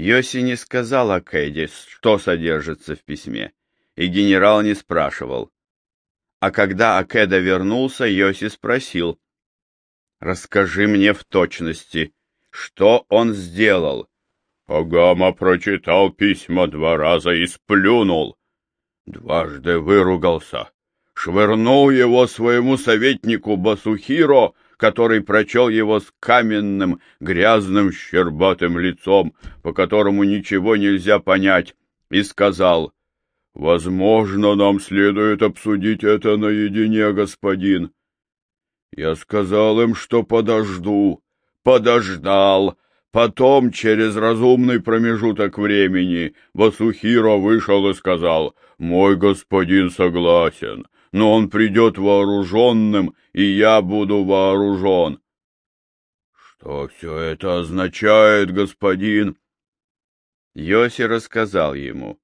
Йоси не сказал Акэде, что содержится в письме, и генерал не спрашивал. А когда Акеда вернулся, Йоси спросил, «Расскажи мне в точности, что он сделал?» Агама прочитал письма два раза и сплюнул. Дважды выругался, швырнул его своему советнику Басухиро, который прочел его с каменным, грязным, щербатым лицом, по которому ничего нельзя понять, и сказал, «Возможно, нам следует обсудить это наедине, господин». Я сказал им, что подожду, подождал, Потом, через разумный промежуток времени, Васухиро вышел и сказал, «Мой господин согласен, но он придет вооруженным, и я буду вооружен». «Что все это означает, господин?» Йоси рассказал ему,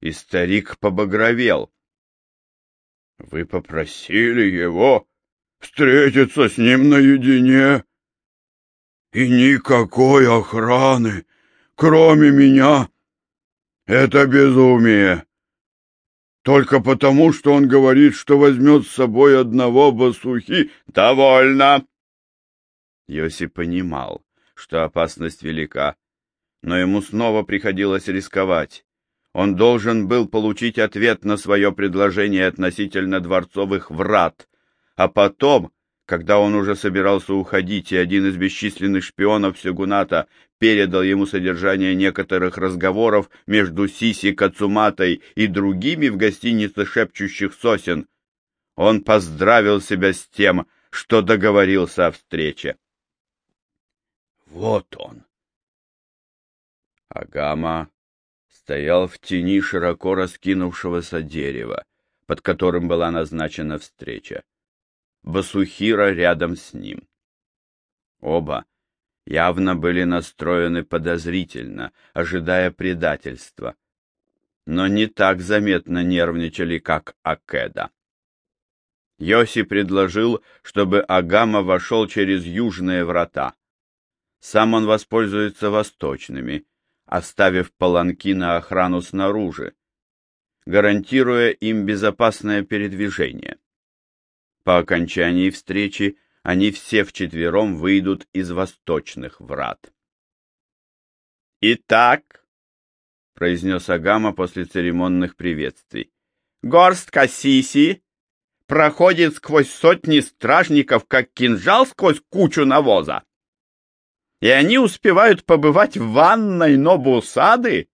и старик побагровел. «Вы попросили его встретиться с ним наедине?» И никакой охраны, кроме меня. Это безумие. Только потому, что он говорит, что возьмет с собой одного басухи. Довольно. Йоси понимал, что опасность велика, но ему снова приходилось рисковать. Он должен был получить ответ на свое предложение относительно дворцовых врат, а потом когда он уже собирался уходить, и один из бесчисленных шпионов Сёгуната передал ему содержание некоторых разговоров между Сиси Кацуматой и другими в гостинице шепчущих сосен, он поздравил себя с тем, что договорился о встрече. Вот он. Агама стоял в тени широко раскинувшегося дерева, под которым была назначена встреча. Басухира рядом с ним. Оба явно были настроены подозрительно, ожидая предательства, но не так заметно нервничали, как Акеда. Йоси предложил, чтобы Агама вошел через южные врата. Сам он воспользуется восточными, оставив паланки на охрану снаружи, гарантируя им безопасное передвижение. По окончании встречи они все вчетвером выйдут из восточных врат. «Итак», — произнес Агама после церемонных приветствий, — «горстка Сиси проходит сквозь сотни стражников, как кинжал сквозь кучу навоза. И они успевают побывать в ванной Нобусады,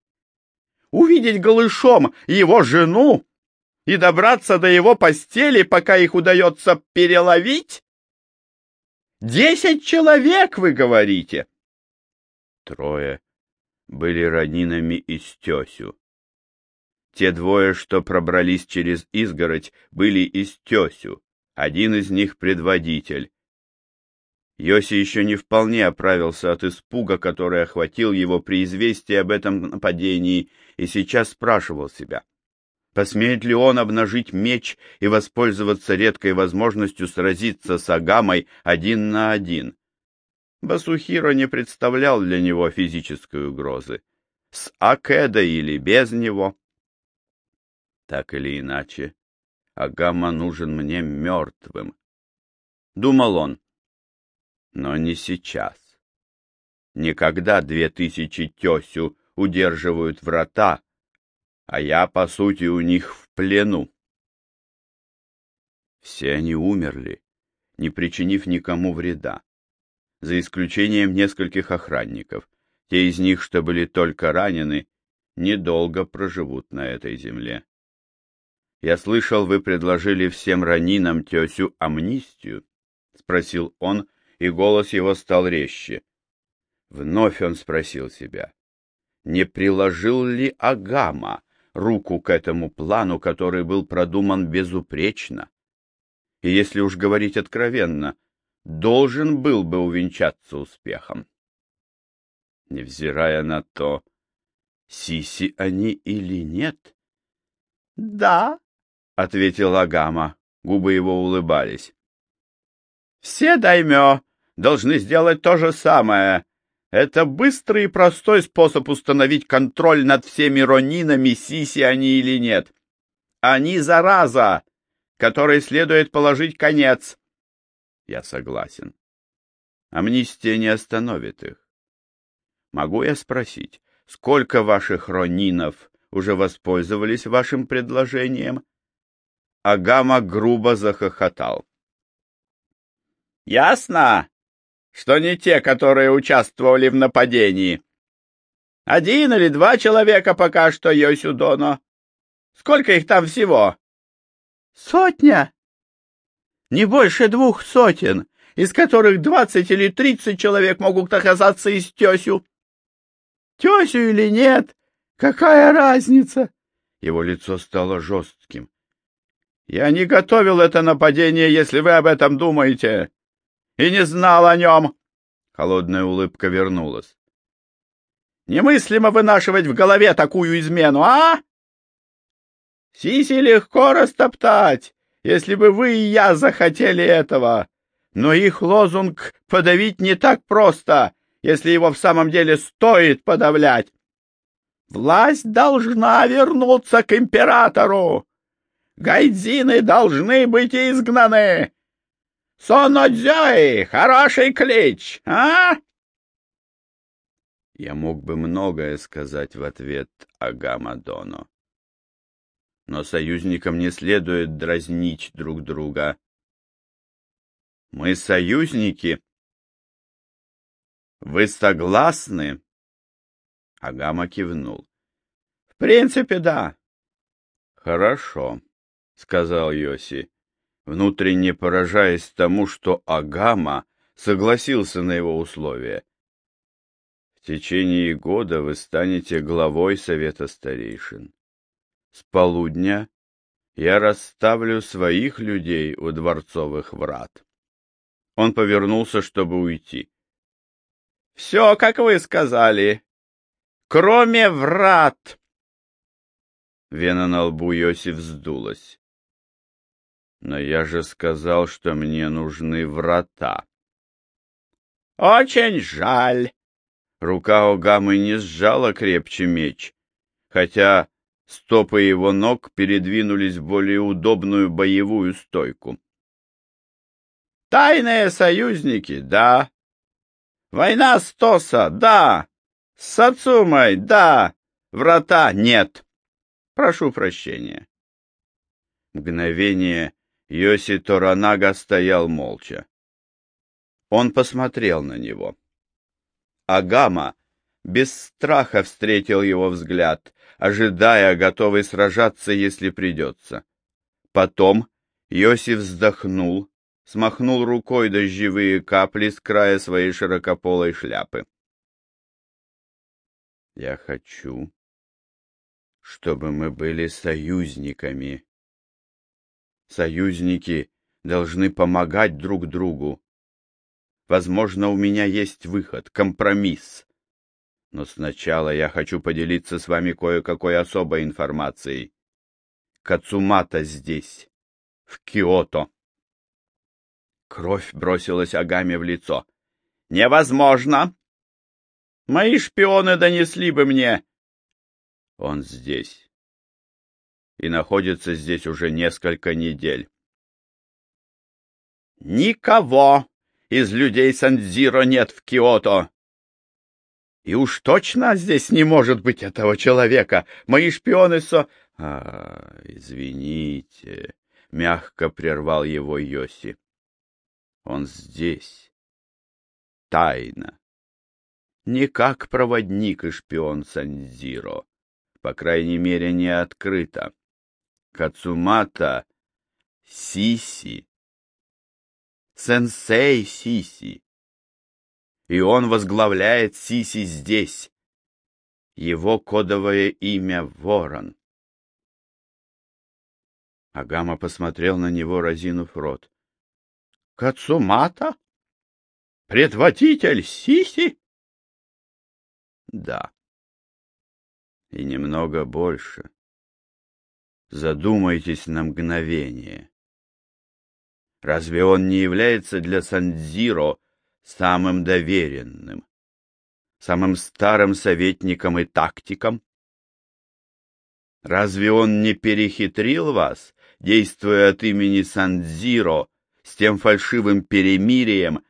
увидеть голышом его жену и добраться до его постели, пока их удается переловить? Десять человек, вы говорите? Трое были ранинами из Тесю. Те двое, что пробрались через изгородь, были из Тесю. Один из них предводитель. Йоси еще не вполне оправился от испуга, который охватил его при известии об этом нападении, и сейчас спрашивал себя — Посмеет ли он обнажить меч и воспользоваться редкой возможностью сразиться с Агамой один на один? Басухиро не представлял для него физической угрозы. С Акеда или без него. Так или иначе, Агама нужен мне мертвым. Думал он. Но не сейчас. Никогда две тысячи тесю удерживают врата, а я, по сути, у них в плену. Все они умерли, не причинив никому вреда, за исключением нескольких охранников. Те из них, что были только ранены, недолго проживут на этой земле. Я слышал, вы предложили всем ранинам тесю амнистию, — спросил он, и голос его стал резче. Вновь он спросил себя, не приложил ли Агама руку к этому плану, который был продуман безупречно. И если уж говорить откровенно, должен был бы увенчаться успехом. Невзирая на то, сиси они или нет. — Да, — ответил Агама, губы его улыбались. — Все даймё должны сделать то же самое, Это быстрый и простой способ установить контроль над всеми ронинами, сиси они или нет. Они зараза, которой следует положить конец. Я согласен. Амнистия не остановит их. Могу я спросить, сколько ваших ронинов уже воспользовались вашим предложением? Агама грубо захохотал. Ясно, что не те, которые участвовали в нападении. Один или два человека пока что, Йосюдоно. Сколько их там всего? Сотня. Не больше двух сотен, из которых двадцать или тридцать человек могут оказаться из тесю. Тесю или нет, какая разница? Его лицо стало жестким. Я не готовил это нападение, если вы об этом думаете и не знал о нем. Холодная улыбка вернулась. Немыслимо вынашивать в голове такую измену, а? Сиси легко растоптать, если бы вы и я захотели этого. Но их лозунг подавить не так просто, если его в самом деле стоит подавлять. Власть должна вернуться к императору. Гайдзины должны быть изгнаны. Сонодзёй, хороший клич, а? Я мог бы многое сказать в ответ Агамадоно. Но союзникам не следует дразнить друг друга. Мы союзники. Вы согласны? Агама кивнул. В принципе, да. Хорошо, сказал Йоси внутренне поражаясь тому, что Агама согласился на его условия. В течение года вы станете главой Совета Старейшин. С полудня я расставлю своих людей у дворцовых врат. Он повернулся, чтобы уйти. — Все, как вы сказали, кроме врат. Вена на лбу Йосиф вздулась. Но я же сказал, что мне нужны врата. Очень жаль. Рука Огамы не сжала крепче меч, хотя стопы его ног передвинулись в более удобную боевую стойку. Тайные союзники, да. Война с Тоса, да. С Сацумой, да. Врата нет. Прошу прощения. Мгновение Йоси Торанага стоял молча. Он посмотрел на него. Агама без страха встретил его взгляд, ожидая, готовый сражаться, если придется. Потом Йоси вздохнул, смахнул рукой дождевые капли с края своей широкополой шляпы. «Я хочу, чтобы мы были союзниками», Союзники должны помогать друг другу. Возможно, у меня есть выход, компромисс. Но сначала я хочу поделиться с вами кое-какой особой информацией. Кацумата здесь, в Киото. Кровь бросилась Агаме в лицо. «Невозможно! Мои шпионы донесли бы мне!» «Он здесь и находится здесь уже несколько недель. Никого из людей Сандзиро нет в Киото. И уж точно здесь не может быть этого человека. Мои шпионы со... А, извините, мягко прервал его Йоси. Он здесь. Тайна. Не как проводник и шпион Сандзиро. По крайней мере, не открыто. Кацумата Сиси. Сенсей Сиси. И он возглавляет Сиси здесь. Его кодовое имя Ворон. Агама посмотрел на него, разинув рот. — Кацумата? Предводитель Сиси? — Да. И немного больше. Задумайтесь на мгновение. Разве он не является для Сандзиро самым доверенным? самым старым советником и тактиком? Разве он не перехитрил вас, действуя от имени Сандзиро, с тем фальшивым перемирием,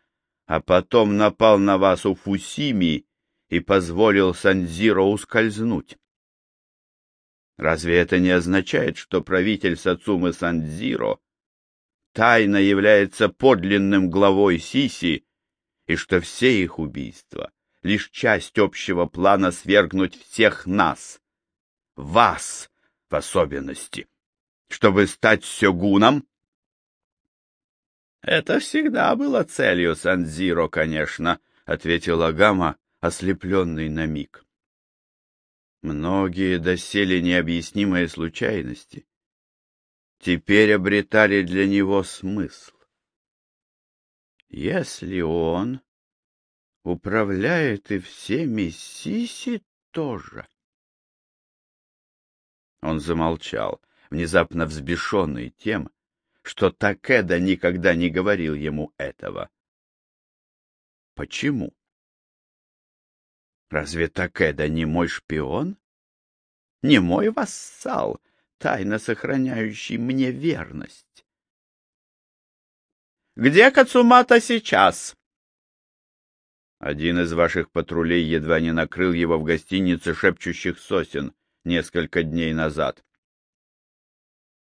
а потом напал на вас у Фусими и позволил Сандзиро ускользнуть? Разве это не означает, что правитель Сацумы Сандзиро тайно является подлинным главой Сиси, и что все их убийства — лишь часть общего плана свергнуть всех нас, вас в особенности, чтобы стать сёгуном? Это всегда было целью Сандзиро, конечно, — ответил Агама, ослепленный на миг. Многие доселе необъяснимые случайности теперь обретали для него смысл. Если он управляет и всеми Сиси тоже. Он замолчал, внезапно взбешенный тем, что Такеда никогда не говорил ему этого. Почему? Разве Такеда не мой шпион? Не мой вассал, тайно сохраняющий мне верность? Где Кацумата сейчас? Один из ваших патрулей едва не накрыл его в гостинице шепчущих сосен несколько дней назад.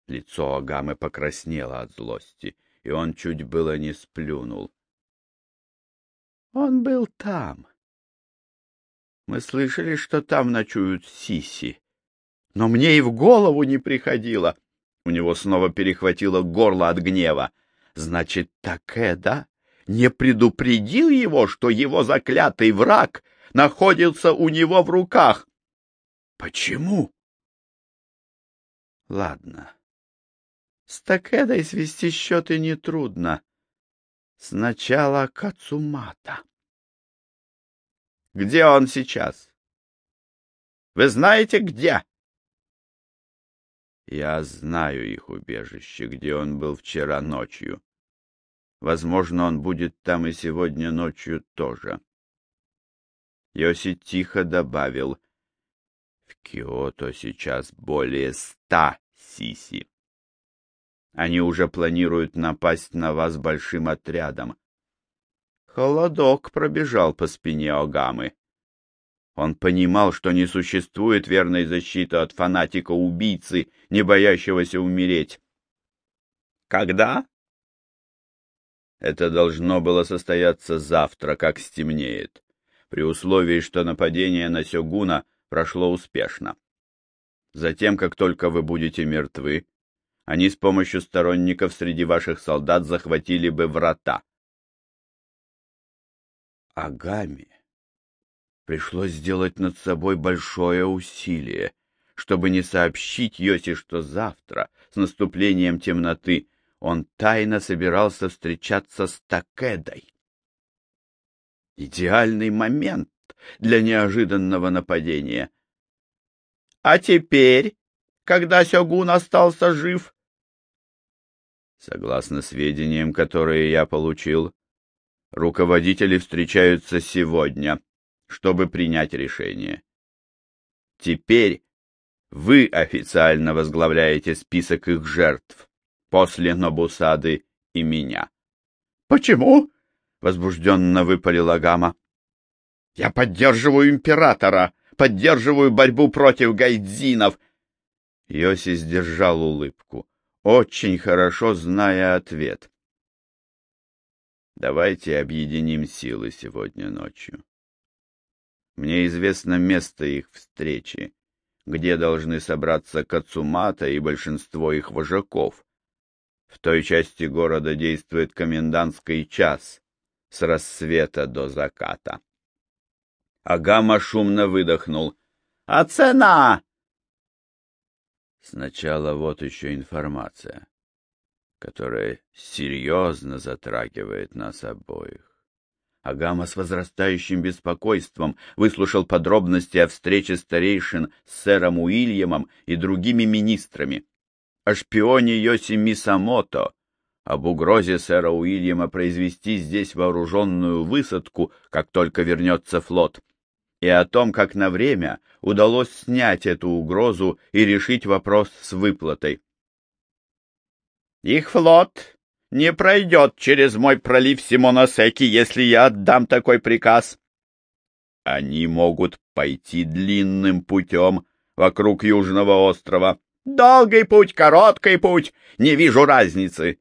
Лицо Агамы покраснело от злости, и он чуть было не сплюнул. Он был там. Мы слышали, что там ночуют сиси, но мне и в голову не приходило. У него снова перехватило горло от гнева. Значит, Такеда не предупредил его, что его заклятый враг находится у него в руках. Почему? Ладно. С Такедой свести счеты нетрудно. Сначала Кацумата. Где он сейчас? Вы знаете, где? Я знаю их убежище, где он был вчера ночью. Возможно, он будет там и сегодня ночью тоже. Йоси тихо добавил, в Киото сейчас более ста сиси. Они уже планируют напасть на вас большим отрядом. Холодок пробежал по спине Огамы. Он понимал, что не существует верной защиты от фанатика-убийцы, не боящегося умереть. Когда? Это должно было состояться завтра, как стемнеет, при условии, что нападение на Сёгуна прошло успешно. Затем, как только вы будете мертвы, они с помощью сторонников среди ваших солдат захватили бы врата. Агами пришлось сделать над собой большое усилие, чтобы не сообщить Йоси, что завтра, с наступлением темноты, он тайно собирался встречаться с Такедой. Идеальный момент для неожиданного нападения. А теперь, когда Сёгун остался жив? Согласно сведениям, которые я получил, руководители встречаются сегодня, чтобы принять решение. Теперь вы официально возглавляете список их жертв после Нобусады и меня. — Почему? — возбужденно выпалила Гама. — Я поддерживаю императора, поддерживаю борьбу против гайдзинов. Йоси сдержал улыбку, очень хорошо зная ответ. Давайте объединим силы сегодня ночью. Мне известно место их встречи, где должны собраться Кацумата и большинство их вожаков. В той части города действует комендантский час с рассвета до заката. Агама шумно выдохнул. «А цена?» Сначала вот еще информация, которая серьезно затрагивает нас обоих. Агама с возрастающим беспокойством выслушал подробности о встрече старейшин с сэром Уильямом и другими министрами о шпионе Йоси Мисамото, об угрозе сэра Уильяма произвести здесь вооруженную высадку, как только вернется флот, и о том, как на время удалось снять эту угрозу и решить вопрос с выплатой. «Их флот не пройдет через мой пролив Симоносеки, если я отдам такой приказ. Они могут пойти длинным путем вокруг Южного острова. Долгий путь, короткий путь, не вижу разницы.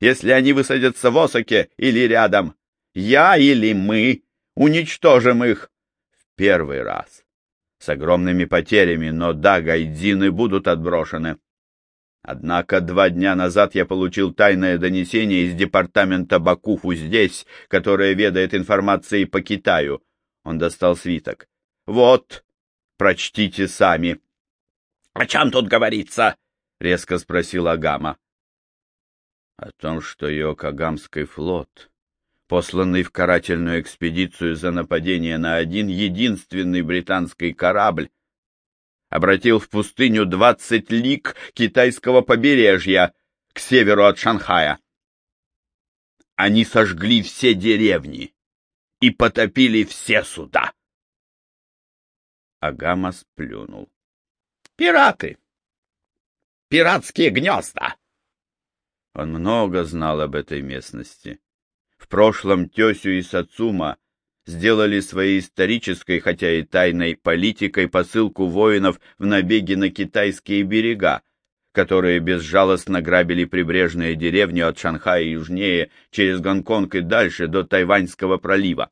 Если они высадятся в Осаке или рядом, я или мы уничтожим их в первый раз. С огромными потерями, но да, гайдзины будут отброшены. Однако два дня назад я получил тайное донесение из департамента Бакуфу здесь, которое ведает информацией по Китаю. Он достал свиток. Вот, прочтите сами. — О чем тут говорится? — резко спросил Агама. — О том, что Йокогамский флот, посланный в карательную экспедицию за нападение на один единственный британский корабль, обратил в пустыню двадцать лиг китайского побережья к северу от Шанхая. Они сожгли все деревни и потопили все суда. Агама сплюнул. Пираты! Пиратские гнезда! Он много знал об этой местности. В прошлом Тесю и Сацума сделали своей исторической, хотя и тайной политикой посылку воинов в набеги на китайские берега, которые безжалостно грабили прибрежные деревни от Шанхая южнее, через Гонконг и дальше до Тайваньского пролива.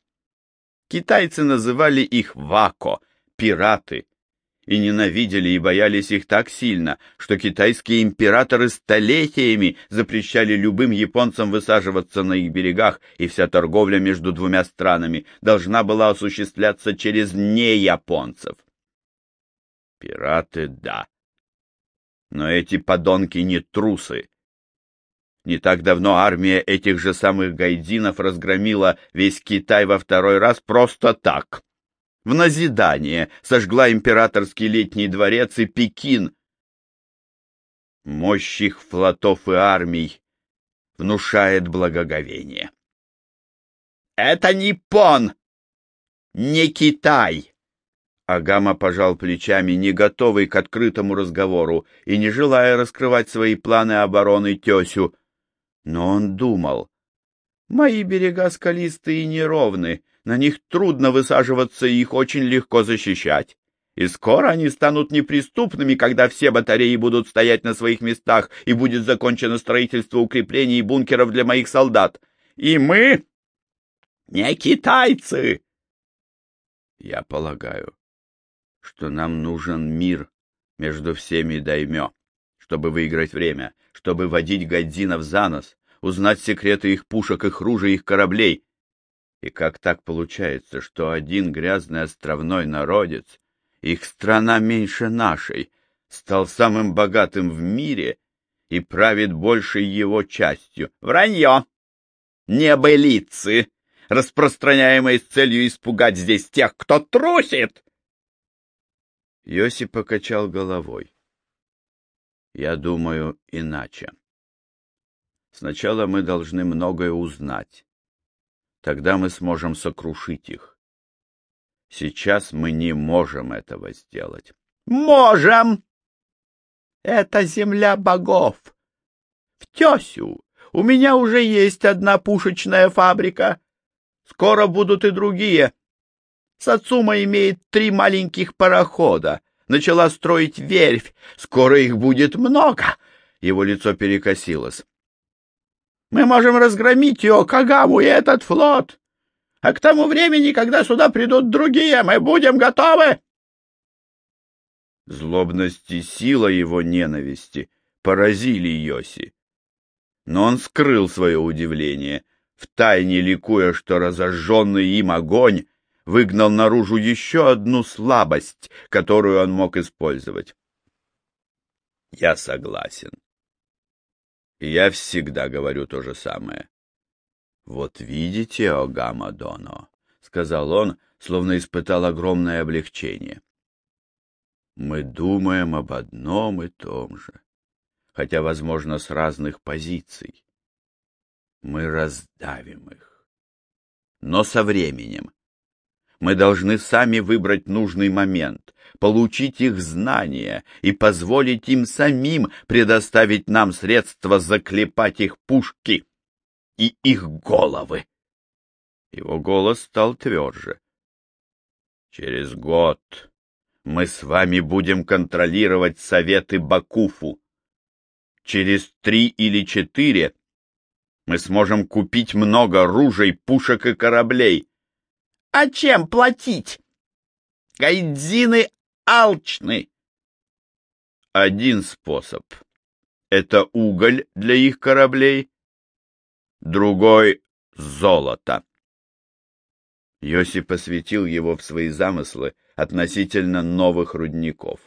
Китайцы называли их вако, пираты, и ненавидели и боялись их так сильно, что китайские императоры столетиями запрещали любым японцам высаживаться на их берегах, и вся торговля между двумя странами должна была осуществляться через неяпонцев. Пираты — да. Но эти подонки не трусы. Не так давно армия этих же самых гайдинов разгромила весь Китай во второй раз просто так в назидание сожгла императорский летний дворец и Пекин. Мощь их флотов и армий внушает благоговение. «Это не Пон, не Китай!» Агама пожал плечами, не готовый к открытому разговору и не желая раскрывать свои планы обороны тесю. Но он думал. «Мои берега скалистые и неровны, на них трудно высаживаться и их очень легко защищать. И скоро они станут неприступными, когда все батареи будут стоять на своих местах и будет закончено строительство укреплений и бункеров для моих солдат. И мы не китайцы. Я полагаю, что нам нужен мир между всеми даймё, чтобы выиграть время, чтобы водить гадзинов за нос, узнать секреты их пушек, их ружей, их кораблей, и как так получается, что один грязный островной народец, их страна меньше нашей, стал самым богатым в мире и правит большей его частью? Вранье! Небылицы, распространяемые с целью испугать здесь тех, кто трусит! Йоси покачал головой. Я думаю иначе. Сначала мы должны многое узнать Тогда мы сможем сокрушить их. Сейчас мы не можем этого сделать. Можем! Это земля богов. В Тесю у меня уже есть одна пушечная фабрика. Скоро будут и другие. Сацума имеет три маленьких парохода. Начала строить верфь. Скоро их будет много. Его лицо перекосилось. Мы можем разгромить Йокогаму и этот флот. А к тому времени, когда сюда придут другие, мы будем готовы. Злобность и сила его ненависти поразили Йоси. Но он скрыл свое удивление, втайне ликуя, что разожженный им огонь выгнал наружу еще одну слабость, которую он мог использовать. Я согласен. Я всегда говорю то же самое. «Вот видите, Огама Доно», — сказал он, словно испытал огромное облегчение. «Мы думаем об одном и том же, хотя, возможно, с разных позиций. Мы раздавим их. Но со временем Мы должны сами выбрать нужный момент, получить их знания и позволить им самим предоставить нам средства заклепать их пушки и их головы. Его голос стал тверже. Через год мы с вами будем контролировать советы Бакуфу. Через три или четыре мы сможем купить много ружей, пушек и кораблей. А чем платить? Гайдзины алчны. Один способ — это уголь для их кораблей, другой — золото. Йосип посвятил его в свои замыслы относительно новых рудников.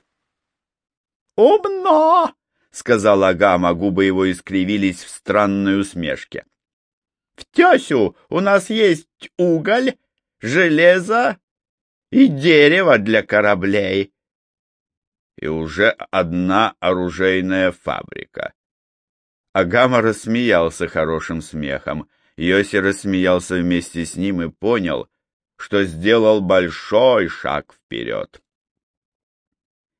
«Умно!» — сказал Агама, губы его искривились в странной усмешке. «В тесю у нас есть уголь, железо и дерево для кораблей. И уже одна оружейная фабрика». Агама рассмеялся хорошим смехом. Йоси рассмеялся вместе с ним и понял, что сделал большой шаг вперед.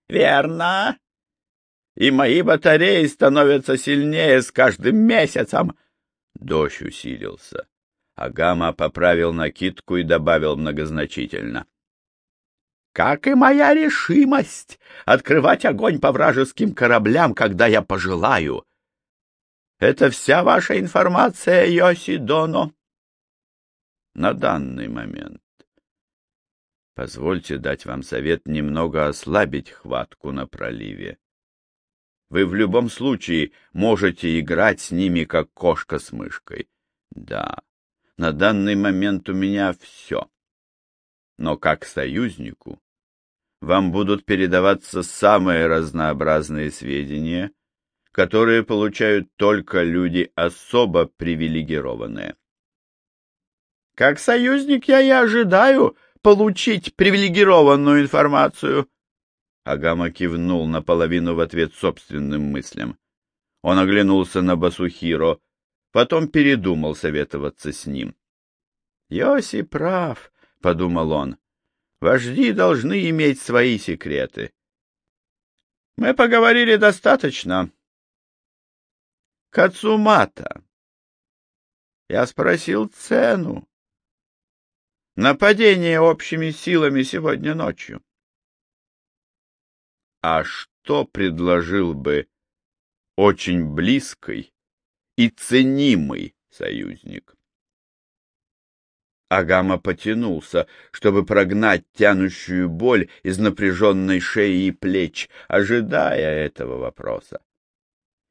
«Верно. И мои батареи становятся сильнее с каждым месяцем». Дождь усилился. Агама поправил накидку и добавил многозначительно. «Как и моя решимость открывать огонь по вражеским кораблям, когда я пожелаю. Это вся ваша информация, Йоси Доно?» «На данный момент». Позвольте дать вам совет немного ослабить хватку на проливе. Вы в любом случае можете играть с ними, как кошка с мышкой. Да, на данный момент у меня все. Но как союзнику вам будут передаваться самые разнообразные сведения, которые получают только люди особо привилегированные. Как союзник я и ожидаю получить привилегированную информацию. Агама кивнул наполовину в ответ собственным мыслям. Он оглянулся на Басухиро, потом передумал советоваться с ним. «Йоси прав», — подумал он. «Вожди должны иметь свои секреты». «Мы поговорили достаточно». «Кацумата». Я спросил цену. Нападение общими силами сегодня ночью. А что предложил бы очень близкий и ценимый союзник? Агама потянулся, чтобы прогнать тянущую боль из напряженной шеи и плеч, ожидая этого вопроса.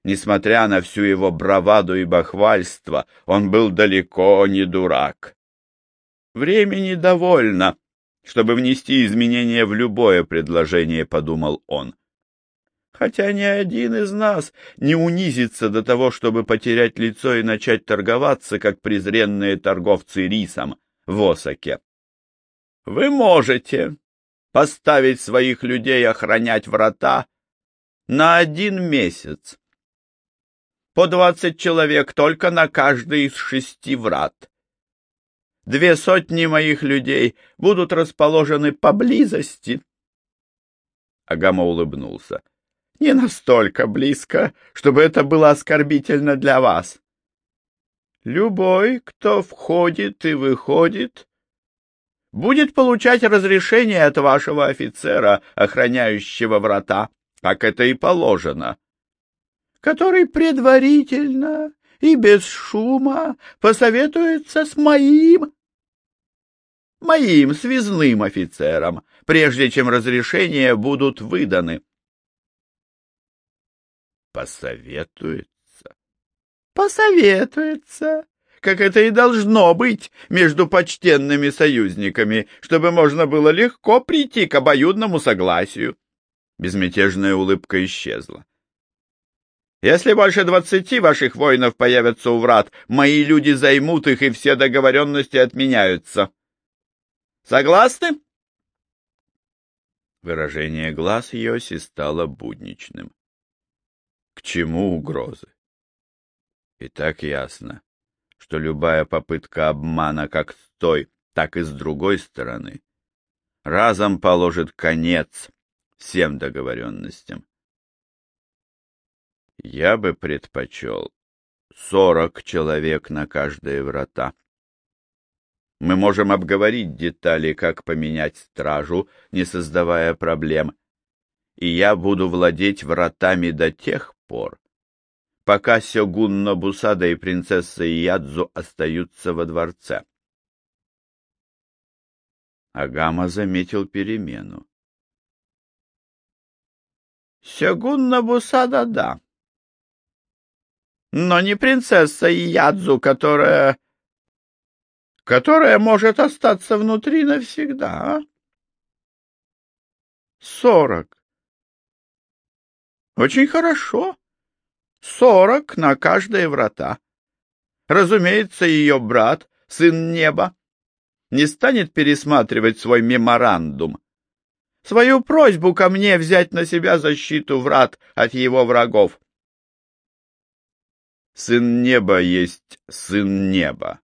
Несмотря на всю его браваду и бахвальство, он был далеко не дурак. Времени довольно, чтобы внести изменения в любое предложение, подумал он. Хотя ни один из нас не унизится до того, чтобы потерять лицо и начать торговаться, как презренные торговцы рисом в Осаке. Вы можете поставить своих людей охранять врата на один месяц. По двадцать человек только на каждый из шести врат. Две сотни моих людей будут расположены поблизости. Агама улыбнулся. Не настолько близко, чтобы это было оскорбительно для вас. Любой, кто входит и выходит, будет получать разрешение от вашего офицера, охраняющего врата, как это и положено, который предварительно и без шума посоветуется с моим, моим связным офицером, прежде чем разрешения будут выданы. Посоветуется? Посоветуется, как это и должно быть между почтенными союзниками, чтобы можно было легко прийти к обоюдному согласию. Безмятежная улыбка исчезла. Если больше двадцати ваших воинов появятся у врат, мои люди займут их, и все договоренности отменяются. Согласны?» Выражение глаз Йоси стало будничным. Чему угрозы? И так ясно, что любая попытка обмана как с той, так и с другой стороны разом положит конец всем договоренностям. Я бы предпочел сорок человек на каждые врата. Мы можем обговорить детали, как поменять стражу, не создавая проблем. И я буду владеть вратами до тех пор, пока Сёгун Нобусада и принцесса Ядзу остаются во дворце. Агама заметил перемену. Сёгун Нобусада — да. Но не принцесса Ядзу, которая... которая может остаться внутри навсегда, а? Сорок. Очень хорошо. Сорок на каждые врата. Разумеется, ее брат, сын неба, не станет пересматривать свой меморандум. Свою просьбу ко мне взять на себя защиту врат от его врагов. Сын неба есть сын неба.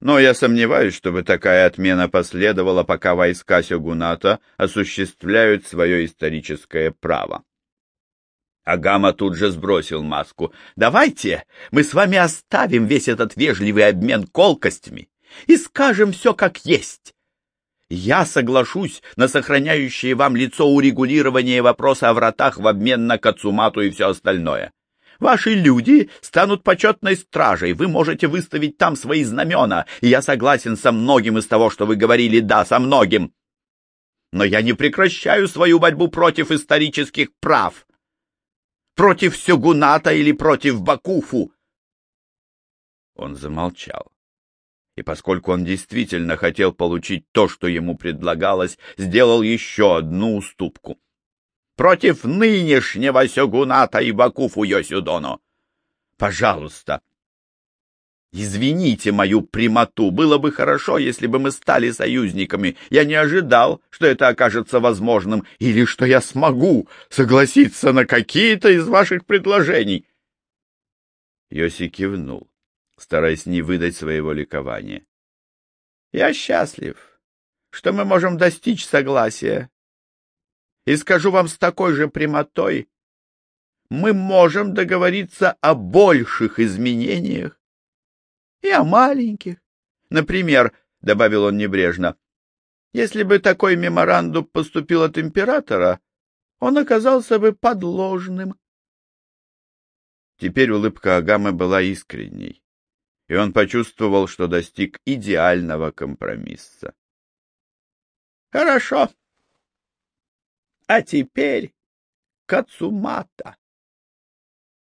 Но я сомневаюсь, чтобы такая отмена последовала, пока войска Сёгуната осуществляют свое историческое право. Агама тут же сбросил маску. «Давайте мы с вами оставим весь этот вежливый обмен колкостями и скажем все как есть. Я соглашусь на сохраняющее вам лицо урегулирование вопроса о вратах в обмен на Кацумату и все остальное. Ваши люди станут почетной стражей, вы можете выставить там свои знамена, и я согласен со многим из того, что вы говорили, да, со многим. Но я не прекращаю свою борьбу против исторических прав против Сёгуната или против Бакуфу? Он замолчал. И поскольку он действительно хотел получить то, что ему предлагалось, сделал еще одну уступку. Против нынешнего Сёгуната и Бакуфу Йосюдоно. Пожалуйста, Извините мою прямоту, было бы хорошо, если бы мы стали союзниками. Я не ожидал, что это окажется возможным, или что я смогу согласиться на какие-то из ваших предложений. Йоси кивнул, стараясь не выдать своего ликования. Я счастлив, что мы можем достичь согласия. И скажу вам с такой же прямотой, мы можем договориться о больших изменениях, и о маленьких. Например, — добавил он небрежно, — если бы такой меморандум поступил от императора, он оказался бы подложным. Теперь улыбка Агамы была искренней, и он почувствовал, что достиг идеального компромисса. — Хорошо. А теперь Кацумата.